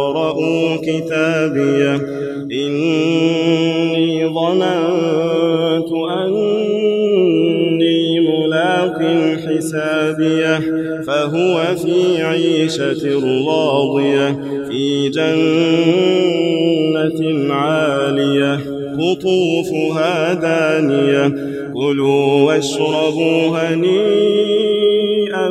اقرءوا كتابيه إني ظننت أني ملاق حسابيه فهو في عيشة راضية في جنة عالية. قطوفها دانية. كلوا واشربوا هنيئا.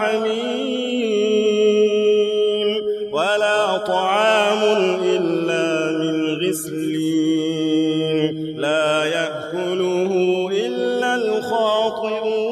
حميم ولا طعام إلا من غسلين لا يأكله إلا الخاطئون